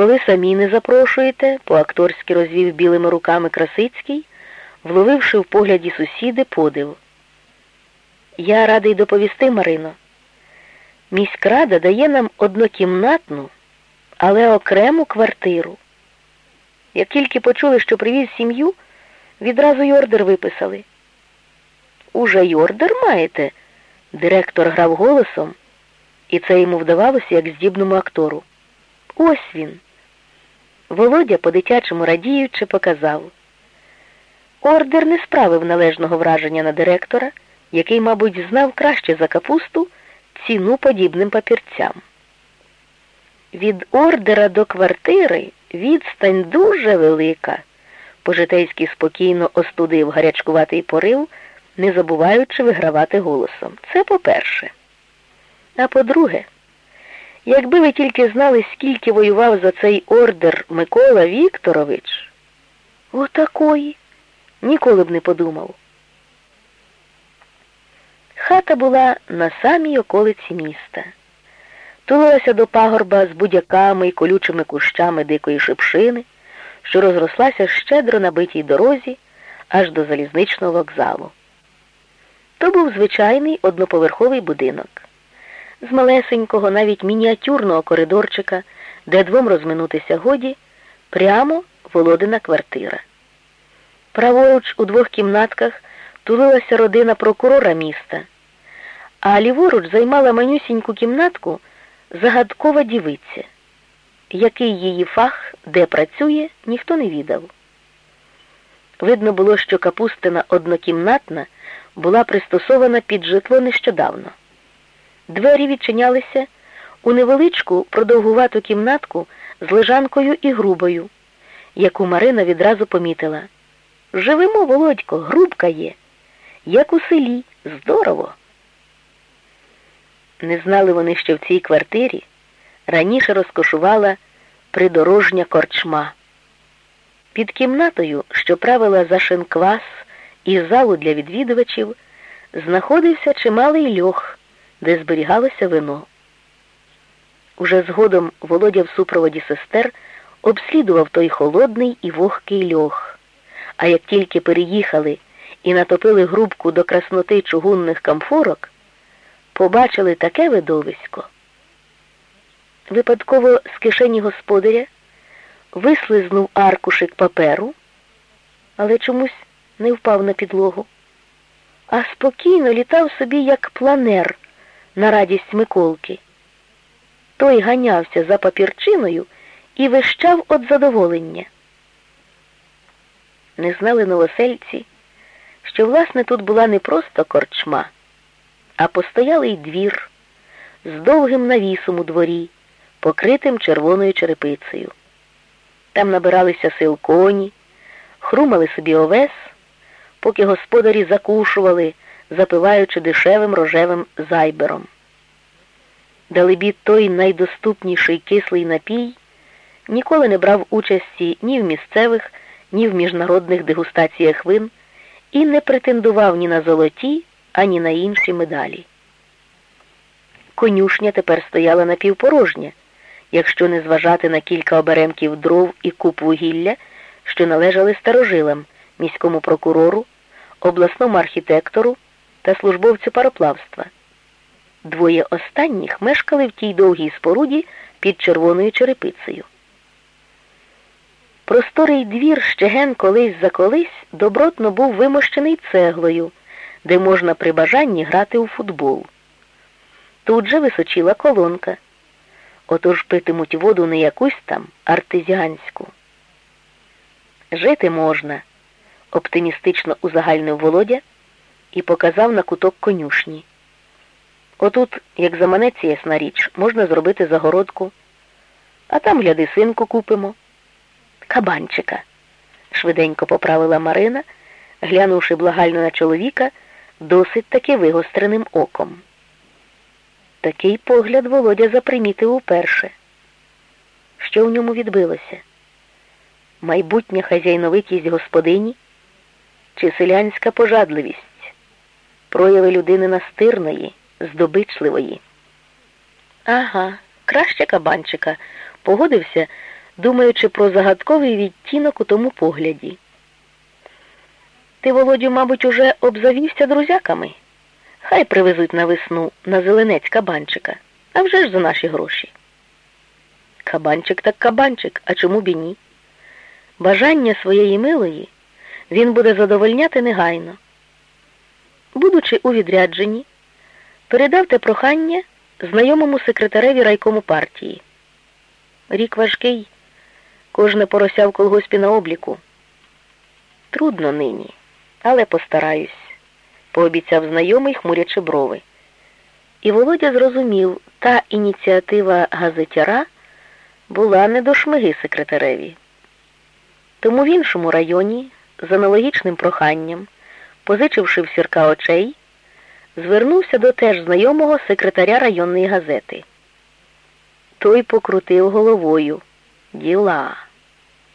Коли самі не запрошуєте, по-акторськи розвів білими руками Красицький, вловивши в погляді сусіди подив. Я радий доповісти, Марино. Міськрада дає нам однокімнатну, але окрему квартиру. Як тільки почули, що привіз сім'ю, відразу й ордер виписали. Уже й ордер маєте? Директор грав голосом, і це йому вдавалося як здібному актору. Ось він. Володя по-дитячому радіючи показав. Ордер не справив належного враження на директора, який, мабуть, знав краще за капусту ціну подібним папірцям. Від ордера до квартири відстань дуже велика, пожитейськи спокійно остудив гарячкуватий порив, не забуваючи вигравати голосом. Це по-перше. А по-друге, якби ви тільки знали, скільки воював за цей ордер Микола Вікторович, отакої, ніколи б не подумав. Хата була на самій околиці міста. Тулилася до пагорба з будяками і колючими кущами дикої шипшини, що розрослася щедро на битій дорозі аж до залізничного вокзалу. То був звичайний одноповерховий будинок. З малесенького, навіть мініатюрного коридорчика, де двом розминутися годі, прямо володина квартира. Праворуч у двох кімнатках тулилася родина прокурора міста, а ліворуч займала манюсіньку кімнатку загадкова дівиця. Який її фах, де працює, ніхто не відав. Видно було, що капустина однокімнатна була пристосована під житло нещодавно. Двері відчинялися у невеличку продовгувату кімнатку з лежанкою і грубою, яку Марина відразу помітила. Живемо, Володько, грубка є, як у селі, здорово. Не знали вони, що в цій квартирі раніше розкошувала придорожня корчма. Під кімнатою, що правила за шинквас і залу для відвідувачів, знаходився чималий льох, де зберігалося вино. Уже згодом Володя в супроводі сестер обслідував той холодний і вогкий льох, а як тільки переїхали і натопили грубку до красноти чугунних камфорок, побачили таке видовисько. Випадково з кишені господаря вислизнув аркушик паперу, але чомусь не впав на підлогу, а спокійно літав собі, як планер на радість Миколки. Той ганявся за папірчиною і вищав від задоволення. Не знали новосельці, що, власне, тут була не просто корчма, а постоялий двір з довгим навісом у дворі, покритим червоною черепицею. Там набиралися сил коні, хрумали собі овес, поки господарі закушували, запиваючи дешевим рожевим зайбером. Далебі той найдоступніший кислий напій ніколи не брав участі ні в місцевих, ні в міжнародних дегустаціях вин і не претендував ні на золоті, ані на інші медалі. Конюшня тепер стояла напівпорожня, якщо не зважати на кілька оберемків дров і куп вугілля, що належали старожилам, міському прокурору, обласному архітектору та службовцю пароплавства. Двоє останніх мешкали в тій довгій споруді під червоною черепицею. Просторий двір щеген колись за колись добротно був вимощений цеглою, де можна при бажанні грати у футбол. Тут же височила колонка. Отож питимуть воду не якусь там артезіанську. Жити можна, оптимістично узагальнив Володя і показав на куток конюшні. Отут, як заманеться ясна річ, можна зробити загородку, а там, гляди, синку купимо. Кабанчика, швиденько поправила Марина, глянувши благально на чоловіка досить таки вигостреним оком. Такий погляд Володя запримітив уперше. Що в ньому відбилося? Майбутня хазяйновитість господині чи селянська пожадливість, прояви людини настирної, здобичливої? Ага, краще кабанчика, погодився думаючи про загадковий відтінок у тому погляді. Ти, Володю, мабуть, уже обзавівся друзяками. Хай привезуть на весну на зеленець кабанчика, а вже ж за наші гроші. Кабанчик так кабанчик, а чому б і ні? Бажання своєї милої він буде задовольняти негайно. Будучи у відрядженні, передав те прохання знайомому секретареві райкому партії. Рік важкий, кожне порося в колгоспі на обліку. Трудно нині, але постараюсь, пообіцяв знайомий, хмурячи брови. І Володя зрозумів, та ініціатива газетяра була не до шмиги секретареві. Тому в іншому районі, з аналогічним проханням, позичивши в сірка очей, звернувся до теж знайомого секретаря районної газети. Той покрутив головою. Діла.